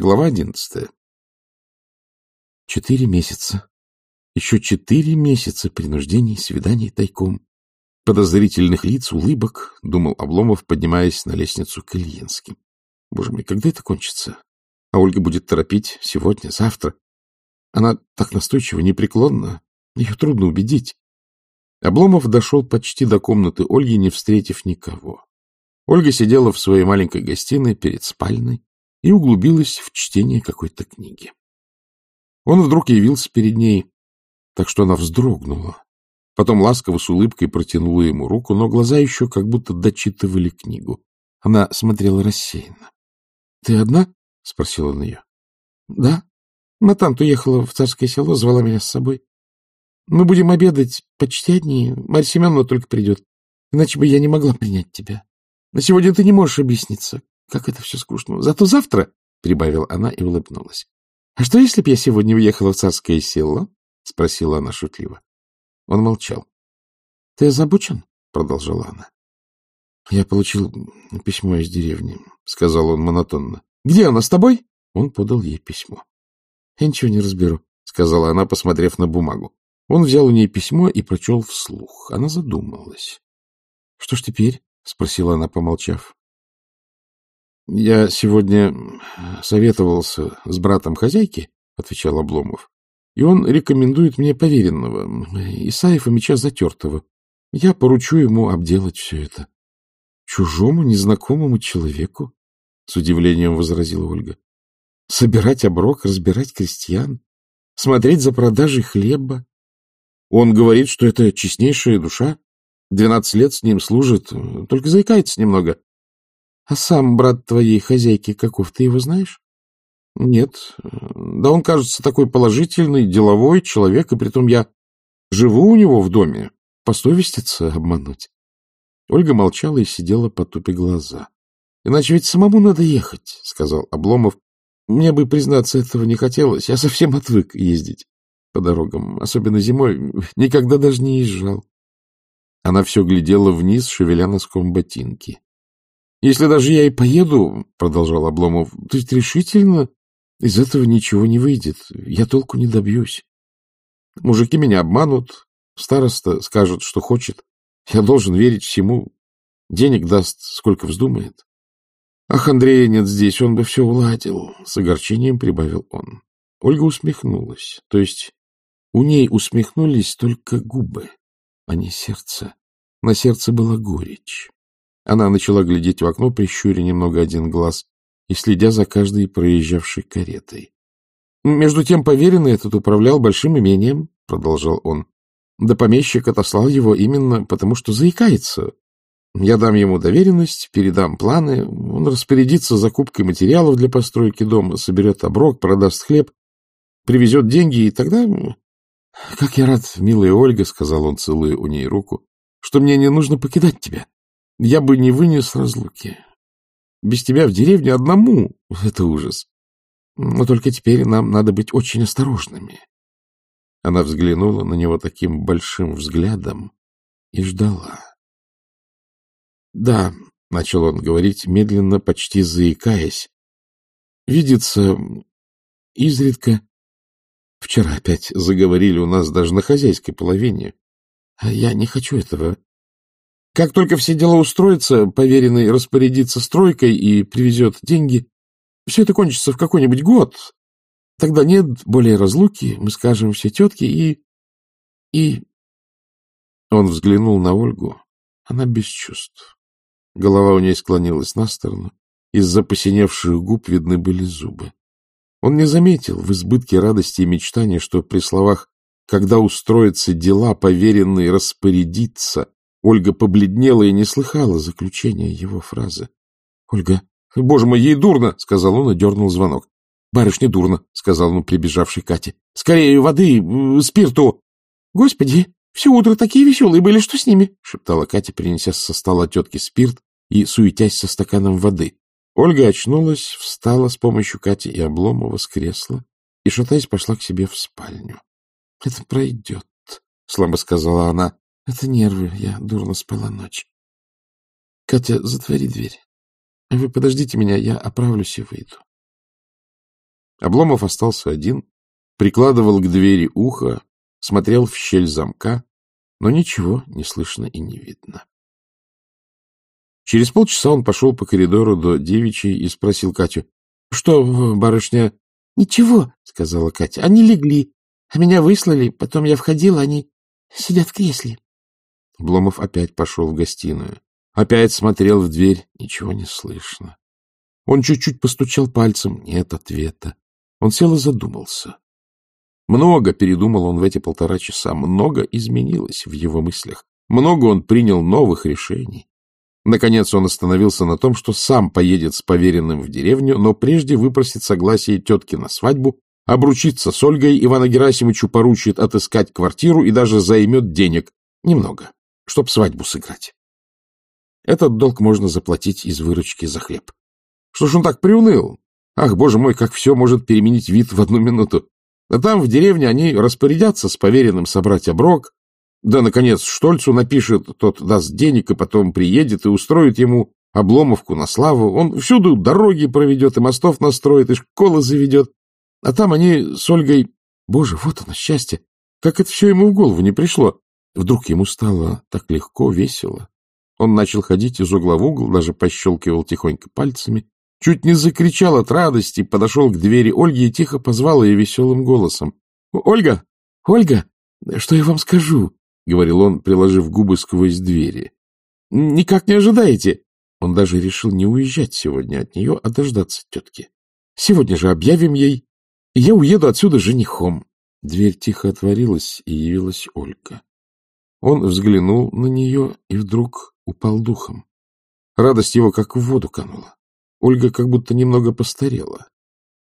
Глава одиннадцатая. Четыре месяца. Еще четыре месяца принуждений, свиданий тайком. Подозрительных лиц, улыбок, думал Обломов, поднимаясь на лестницу к Ильинским. Боже мой, когда это кончится? А Ольга будет торопить сегодня, завтра. Она так настойчиво, непреклонна. Ее трудно убедить. Обломов дошел почти до комнаты Ольги, не встретив никого. Ольга сидела в своей маленькой гостиной перед спальной, и углубилась в чтение какой-то книги. Он вдруг явился перед ней, так что она вздрогнула. Потом ласково с улыбкой протянула ему руку, но глаза еще как будто дочитывали книгу. Она смотрела рассеянно. — Ты одна? — спросил он ее. — Да. Матант уехала в царское село, звала меня с собой. Мы будем обедать почти одни. Марья Семеновна только придет. Иначе бы я не могла принять тебя. На сегодня ты не можешь объясниться. Как это все скучно. Зато завтра, — прибавила она и улыбнулась. — А что, если б я сегодня уехала в царское село? — спросила она шутливо. Он молчал. — Ты озабочен? — продолжала она. — Я получил письмо из деревни, — сказал он монотонно. — Где оно, с тобой? Он подал ей письмо. — Я ничего не разберу, — сказала она, посмотрев на бумагу. Он взял у нее письмо и прочел вслух. Она задумалась. — Что ж теперь? — спросила она, помолчав. — Я сегодня советовался с братом хозяйки, — отвечал Обломов, — и он рекомендует мне поверенного, Исаева меча затертого. Я поручу ему обделать все это. — Чужому, незнакомому человеку? — с удивлением возразила Ольга. — Собирать оброк, разбирать крестьян, смотреть за продажей хлеба. Он говорит, что это честнейшая душа. Двенадцать лет с ним служит, только заикается немного. А сам брат твоей хозяйки каков, ты его знаешь? Нет. Да он, кажется, такой положительный, деловой человек, и притом я живу у него в доме. Посовеститься обмануть. Ольга молчала и сидела, потупя глаза. — Иначе ведь самому надо ехать, — сказал Обломов. — Мне бы, признаться, этого не хотелось. Я совсем отвык ездить по дорогам, особенно зимой. Никогда даже не езжал. Она все глядела вниз, шевеля носком ботинки. Если даже я и поеду, — продолжал Обломов, — то есть решительно из этого ничего не выйдет. Я толку не добьюсь. Мужики меня обманут, староста скажет, что хочет. Я должен верить всему. Денег даст, сколько вздумает. Ах, Андрея нет здесь, он бы все уладил, — с огорчением прибавил он. Ольга усмехнулась, то есть у ней усмехнулись только губы, а не сердце. На сердце была горечь. Она начала глядеть в окно, прищуря немного один глаз и следя за каждой проезжавшей каретой. — Между тем поверенный этот управлял большим имением, — продолжал он. — Да помещик отослал его именно потому, что заикается. Я дам ему доверенность, передам планы, он распорядится закупкой материалов для постройки дома, соберет оброк, продаст хлеб, привезет деньги, и тогда... — Как я рад, милая Ольга, — сказал он, целуя у ней руку, — что мне не нужно покидать тебя. Я бы не вынес разлуки. Без тебя в деревне одному — это ужас. Но только теперь нам надо быть очень осторожными. Она взглянула на него таким большим взглядом и ждала. — Да, — начал он говорить, медленно, почти заикаясь, — видится изредка. Вчера опять заговорили у нас даже на хозяйской половине. А я не хочу этого. Как только все дела устроятся, поверенный распорядится стройкой и привезет деньги, все это кончится в какой-нибудь год. Тогда нет более разлуки, мы скажем все тетки и... и... Он взглянул на Ольгу. Она без чувств. Голова у ней склонилась на сторону. Из-за посиневших губ видны были зубы. Он не заметил в избытке радости и мечтания, что при словах «когда устроятся дела, поверенный распорядится», Ольга побледнела и не слыхала заключения его фразы. — Ольга, боже мой, ей дурно! — сказал он и дернул звонок. — Барышне дурно, — сказал он прибежавшей Кате. — Скорее воды, спирту! — Господи, все утро такие веселые были, что с ними? — шептала Катя, принеся со стола тетки спирт и суетясь со стаканом воды. Ольга очнулась, встала с помощью Кати и Обломова с кресла и, шатаясь, пошла к себе в спальню. — Это пройдет, — слабо сказала она. Это нервы, я дурно спала ночь. Катя, затвори дверь. Вы подождите меня, я оправлюсь и выйду. Обломов остался один, прикладывал к двери ухо, смотрел в щель замка, но ничего не слышно и не видно. Через полчаса он пошел по коридору до девичьей и спросил Катю. — Что, барышня? — Ничего, — сказала Катя. — Они легли, а меня выслали. Потом я входила, они сидят в кресле. Обломов опять пошел в гостиную. Опять смотрел в дверь. Ничего не слышно. Он чуть-чуть постучал пальцем. Нет ответа. Он сел и задумался. Много передумал он в эти полтора часа. Много изменилось в его мыслях. Много он принял новых решений. Наконец он остановился на том, что сам поедет с поверенным в деревню, но прежде выпросит согласие тетки на свадьбу, обручится с Ольгой, Ивана Герасимовичу поручит отыскать квартиру и даже займет денег. Немного, чтоб свадьбу сыграть. Этот долг можно заплатить из выручки за хлеб. Что ж он так приуныл? Ах, боже мой, как все может переменить вид в одну минуту. А там, в деревне, они распорядятся с поверенным собрать оброк, да, наконец, Штольцу напишет, тот даст денег и потом приедет и устроит ему обломовку на славу. Он всюду дороги проведет и мостов настроит, и школы заведет. А там они с Ольгой... Боже, вот оно, счастье! Как это все ему в голову не пришло? Вдруг ему стало так легко, весело. Он начал ходить из угла в угол, даже пощелкивал тихонько пальцами, чуть не закричал от радости, подошел к двери Ольги и тихо позвал ее веселым голосом. — Ольга! Ольга! Что я вам скажу? — говорил он, приложив губы сквозь двери. — Никак не ожидаете. Он даже решил не уезжать сегодня от нее, а дождаться тетки. Сегодня же объявим ей, и я уеду отсюда женихом. Дверь тихо отворилась, и явилась Ольга. Он взглянул на нее и вдруг упал духом. Радость его как в воду канула. Ольга как будто немного постарела.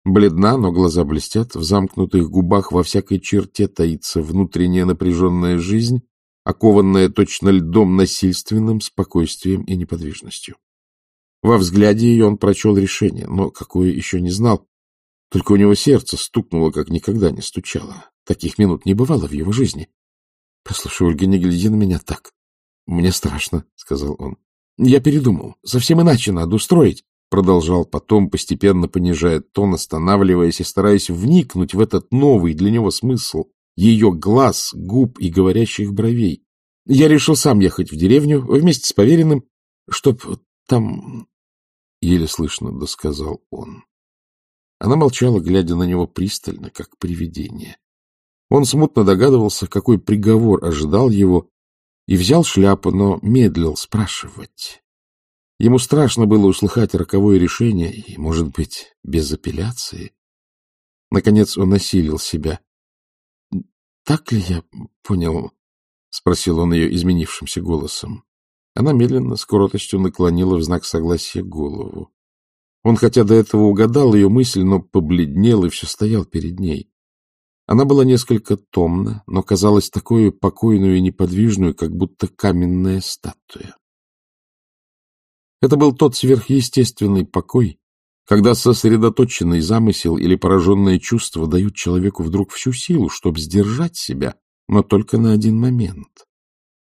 Бледна, но глаза блестят, в замкнутых губах во всякой черте таится внутренняя напряженная жизнь, окованная точно льдом насильственным спокойствием и неподвижностью. Во взгляде ее он прочел решение, но какое еще не знал. Только у него сердце стукнуло, как никогда не стучало. Таких минут не бывало в его жизни. — Послушай, Ольга, не гляди на меня так. — Мне страшно, — сказал он. — Я передумал. Совсем иначе надо устроить. Продолжал потом, постепенно понижая тон, останавливаясь и стараясь вникнуть в этот новый для него смысл ее глаз, губ и говорящих бровей. Я решил сам ехать в деревню вместе с поверенным, чтоб там... Еле слышно досказал он. Она молчала, глядя на него пристально, как привидение. Он смутно догадывался, какой приговор ожидал его, и взял шляпу, но медлил спрашивать. Ему страшно было услыхать роковое решение, и, может быть, без апелляции. Наконец он осилил себя. — Так ли я понял? — спросил он ее изменившимся голосом. Она медленно, с кротостью наклонила в знак согласия голову. Он хотя до этого угадал ее мысль, но побледнел и все стоял перед ней. Она была несколько томна, но казалась такой покойную и неподвижную, как будто каменная статуя. Это был тот сверхъестественный покой, когда сосредоточенный замысел или пораженное чувство дают человеку вдруг всю силу, чтобы сдержать себя, но только на один момент.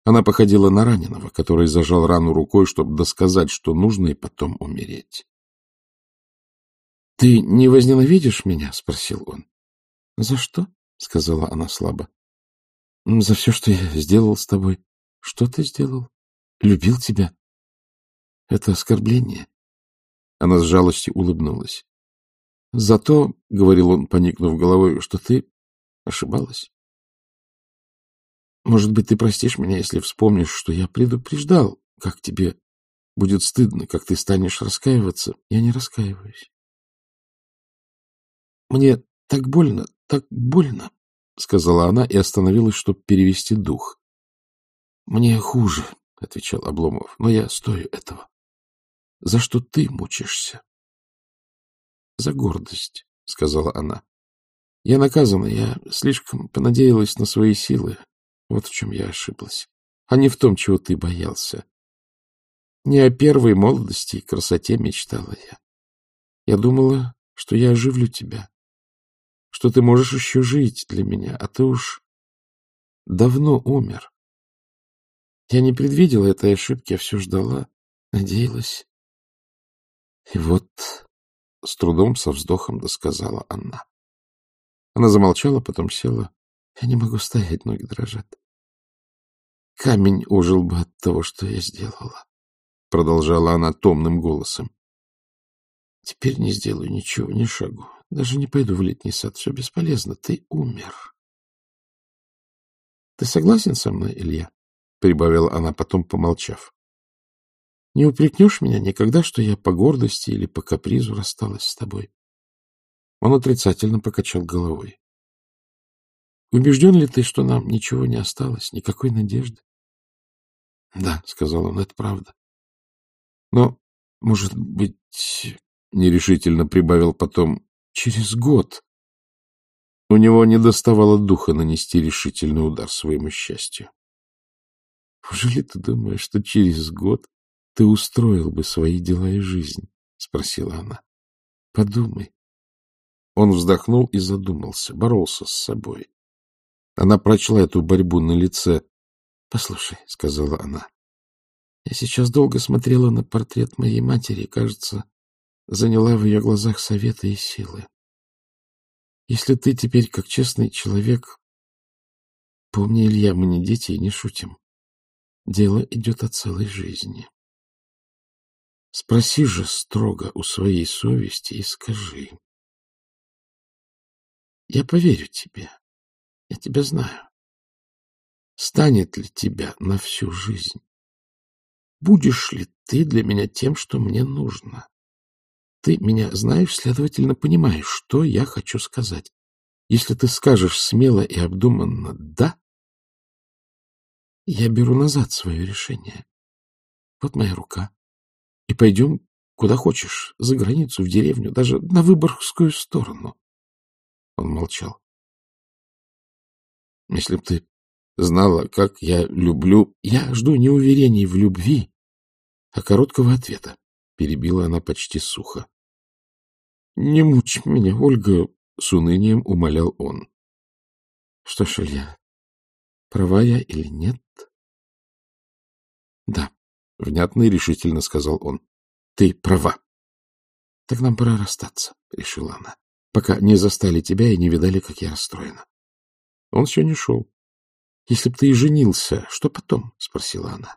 Она походила на раненого, который зажал рану рукой, чтобы досказать, что нужно, и потом умереть. — Ты не возненавидишь меня? — спросил он. — За что? — сказала она слабо. — За все, что я сделал с тобой. Что ты сделал? Любил тебя. Это оскорбление. Она с жалостью улыбнулась. — Зато, — говорил он, поникнув головой, — что ты ошибалась. Может быть, ты простишь меня, если вспомнишь, что я предупреждал, как тебе будет стыдно, как ты станешь раскаиваться. Я не раскаиваюсь. Мне так больно, так больно, — сказала она и остановилась, чтобы перевести дух. — Мне хуже, — отвечал Обломов, — но я стою этого. — За что ты мучишься? — За гордость, — сказала она. — Я наказана, я слишком понадеялась на свои силы. Вот в чем я ошиблась, а не в том, чего ты боялся. Не о первой молодости и красоте мечтала я. Я думала, что я оживлю тебя, что ты можешь еще жить для меня, а ты уж давно умер. Я не предвидела этой ошибки, я все ждала, надеялась. И вот — с трудом, со вздохом досказала Анна. Она замолчала, потом села. — Я не могу стоять, ноги дрожат. Камень ужил бы от того, что я сделала, — продолжала она томным голосом. Теперь не сделаю ничего, ни шагу. Даже не пойду в летний сад. Все бесполезно. Ты умер. Ты согласен со мной, Илья? — прибавила она, потом помолчав. — Не упрекнешь меня никогда, что я по гордости или по капризу рассталась с тобой? Он отрицательно покачал головой. — Убежден ли ты, что нам ничего не осталось, никакой надежды? — Да, — сказал он, — это правда. Но, может быть, — нерешительно прибавил потом, — через год. У него не доставало духа нанести решительный удар своему счастью. — Неужели ты думаешь, что через год ты устроил бы свои дела и жизнь? — спросила она. — Подумай. Он вздохнул и задумался, боролся с собой. Она прочла эту борьбу на лице. — Послушай, — сказала она, — я сейчас долго смотрела на портрет моей матери, кажется, заняла в ее глазах советы и силы. Если ты теперь, как честный человек, помни, Илья, мы не дети и не шутим. Дело идет о целой жизни. Спроси же строго у своей совести и скажи. Я поверю тебе. Я тебя знаю. Станет ли тебя на всю жизнь? Будешь ли ты для меня тем, что мне нужно? Ты меня знаешь, следовательно, понимаешь, что я хочу сказать. Если ты скажешь смело и обдуманно «да», я беру назад свое решение. Вот моя рука. И пойдем куда хочешь, за границу, в деревню, даже на Выборгскую сторону. Он молчал. Если б ты знала, как я люблю... Я жду не уверений в любви, а короткого ответа. Перебила она почти сухо. — Не мучь меня, Ольга, — с унынием умолял он. — Что ж, Илья, права я или нет? Да, — внятно и решительно сказал он. — Ты права. — Так нам пора расстаться, — решила она, — пока не застали тебя и не видали, как я расстроена. Он все не шел. — Если б ты и женился, что потом? — спросила она.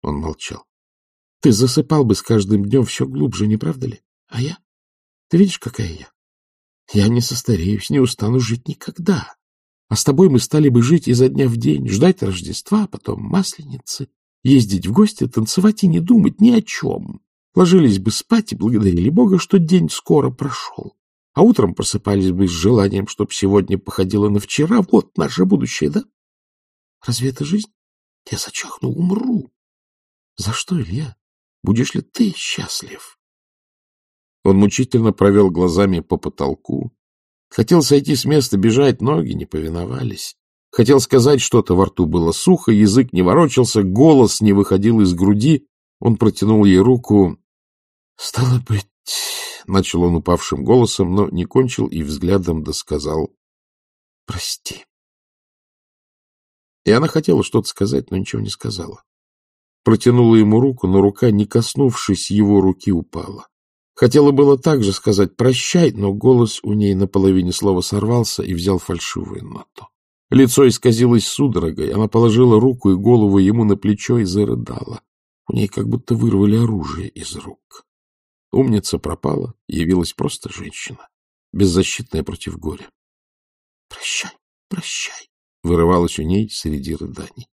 Он молчал. — Ты засыпал бы с каждым днем все глубже, не правда ли? А я? Ты видишь, какая я? Я не состареюсь, не устану жить никогда. А с тобой мы стали бы жить изо дня в день, ждать Рождества, а потом Масленицы, ездить в гости, танцевать и не думать ни о чем. Ложились бы спать и благодарили Бога, что день скоро прошел. А утром просыпались бы с желанием, чтобы сегодня походило на вчера. Вот наше будущее, да? Разве это жизнь? Я зачахну, умру. За что, Илья? Будешь ли ты счастлив? Он мучительно провел глазами по потолку. Хотел сойти с места, бежать, ноги не повиновались. Хотел сказать что-то, во рту было сухо, язык не ворочался, голос не выходил из груди. Он протянул ей руку. — Стало быть, — начал он упавшим голосом, но не кончил и взглядом досказал. — Прости. И она хотела что-то сказать, но ничего не сказала. Протянула ему руку, но рука, не коснувшись его руки, упала. Хотела было также сказать «прощай», но голос у ней на половине слова сорвался и взял фальшивую ноту. Лицо исказилось судорогой, она положила руку и голову ему на плечо и зарыдала. У ней как будто вырвали оружие из рук. Умница пропала, явилась просто женщина, беззащитная против горя. «Прощай, прощай!» — вырывалась у ней среди рыданий.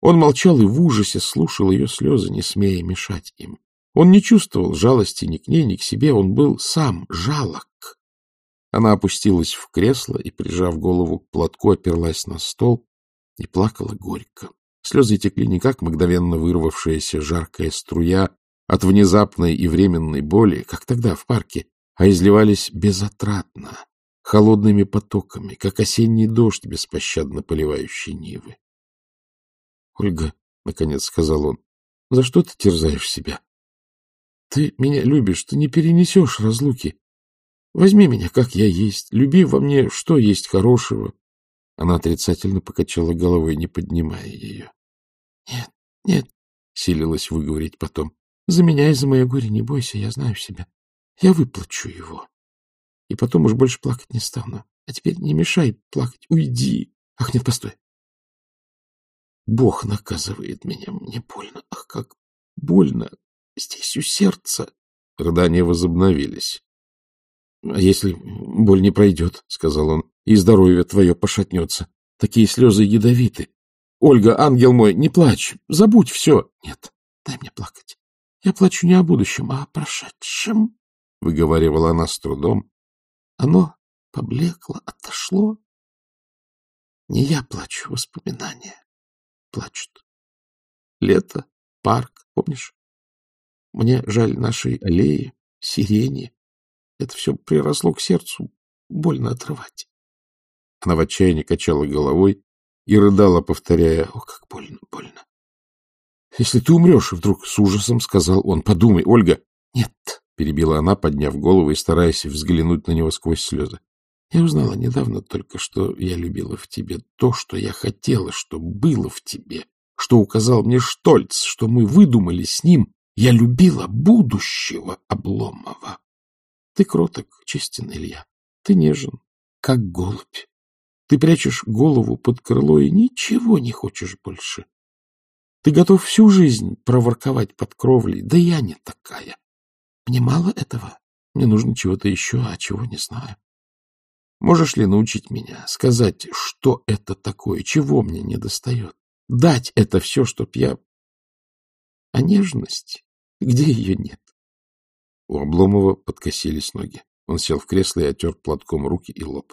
Он молчал и в ужасе слушал ее слезы, не смея мешать им. Он не чувствовал жалости ни к ней, ни к себе, он был сам жалок. Она опустилась в кресло и, прижав голову к платку, оперлась на стол и плакала горько. Слезы текли не как мгновенно вырвавшаяся жаркая струя от внезапной и временной боли, как тогда в парке, а изливались безотратно, холодными потоками, как осенний дождь, беспощадно поливающий нивы. — Ольга, — наконец сказал он, — за что ты терзаешь себя? Ты меня любишь, ты не перенесешь разлуки. Возьми меня, как я есть, люби во мне, что есть хорошего. Она отрицательно покачала головой, не поднимая ее. — Нет, нет, — силилась выговорить потом. — За меня и за мое горе не бойся, я знаю себя. Я выплачу его. И потом уж больше плакать не стану. А теперь не мешай плакать. Уйди. Ах, нет, постой. Бог наказывает меня. Мне больно. Ах, как больно. Здесь у сердца. Рыдания возобновились. — А если боль не пройдет, — сказал он, — и здоровье твое пошатнется? Такие слезы ядовиты. Ольга, ангел мой, не плачь, забудь все. Нет, дай мне плакать. Я плачу не о будущем, а о прошедшем, — выговаривала она с трудом. Оно поблекло, отошло. Не я плачу, воспоминания плачут. Лето, парк, помнишь? Мне жаль нашей аллеи, сирени. Это все приросло к сердцу, больно отрывать. Она в отчаянии качала головой и рыдала, повторяя, «О, как больно, больно!» «Если ты умрешь, — вдруг с ужасом сказал он, — подумай, Ольга!» «Нет!» — перебила она, подняв голову и стараясь взглянуть на него сквозь слезы. «Я узнала недавно только, что я любила в тебе то, что я хотела, что было в тебе, что указал мне Штольц, что мы выдумали с ним. Я любила будущего Обломова. Ты кроток, честен, Илья. Ты нежен, как голубь. Ты прячешь голову под крыло и ничего не хочешь больше. Ты готов всю жизнь проворковать под кровлей. Да я не такая. Мне мало этого. Мне нужно чего-то еще, а чего не знаю. Можешь ли научить меня, сказать, что это такое, чего мне не достает? Дать это все, чтоб я... А нежность? Где ее нет? У Обломова подкосились ноги. Он сел в кресло и отер платком руки и лоб.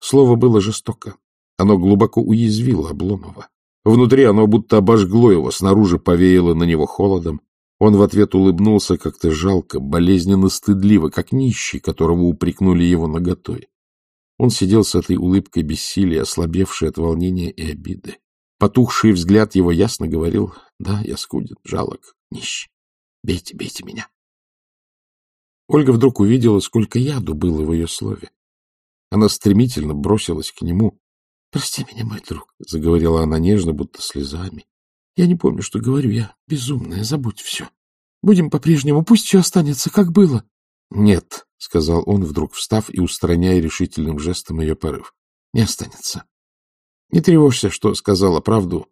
Слово было жестоко. Оно глубоко уязвило Обломова. Внутри оно будто обожгло его, снаружи повеяло на него холодом. Он в ответ улыбнулся как-то жалко, болезненно стыдливо, как нищий, которого упрекнули его наготой. Он сидел с этой улыбкой бессилия, ослабевший от волнения и обиды. Потухший взгляд его ясно говорил, да, я скуден, жалок, нищий. Бейте, бейте меня. Ольга вдруг увидела, сколько яду было в ее слове. Она стремительно бросилась к нему. — Прости меня, мой друг, — заговорила она нежно, будто слезами. — Я не помню, что говорю, я безумная, забудь все. Будем по-прежнему, пусть все останется, как было. — Нет, — сказал он, вдруг встав и устраняя решительным жестом ее порыв. — Не останется. Не тревожься, что сказала правду.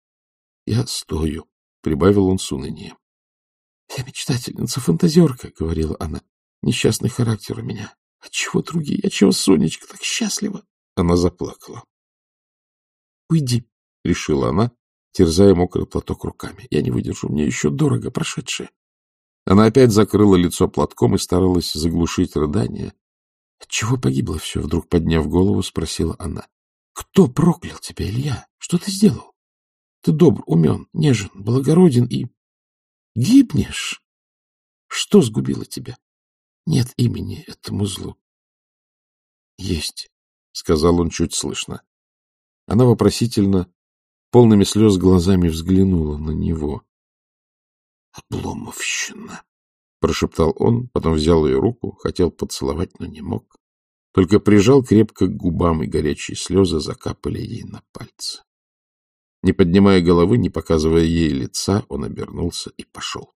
— Я стою, — прибавил он с унынием. — Я мечтательница, фантазерка, — говорила она. — Несчастный характер у меня. Отчего другие? Отчего Сонечка так счастлива? Она заплакала. — Уйди, — решила она, терзая мокрый платок руками. — Я не выдержу, мне еще дорого прошедшее. Она опять закрыла лицо платком и старалась заглушить рыдание. — Отчего погибло все? — вдруг подняв голову, спросила она. — Кто проклял тебя, Илья? Что ты сделал? Ты добр, умен, нежен, благороден и... Гибнешь? Что сгубило тебя? Нет имени этому злу. — Есть, — сказал он чуть слышно. Она вопросительно, полными слез глазами взглянула на него. — Обломовщина, — прошептал он, потом взял ее руку, хотел поцеловать, но не мог. Только прижал крепко к губам, и горячие слезы закапали ей на пальцы. Не поднимая головы, не показывая ей лица, он обернулся и пошел.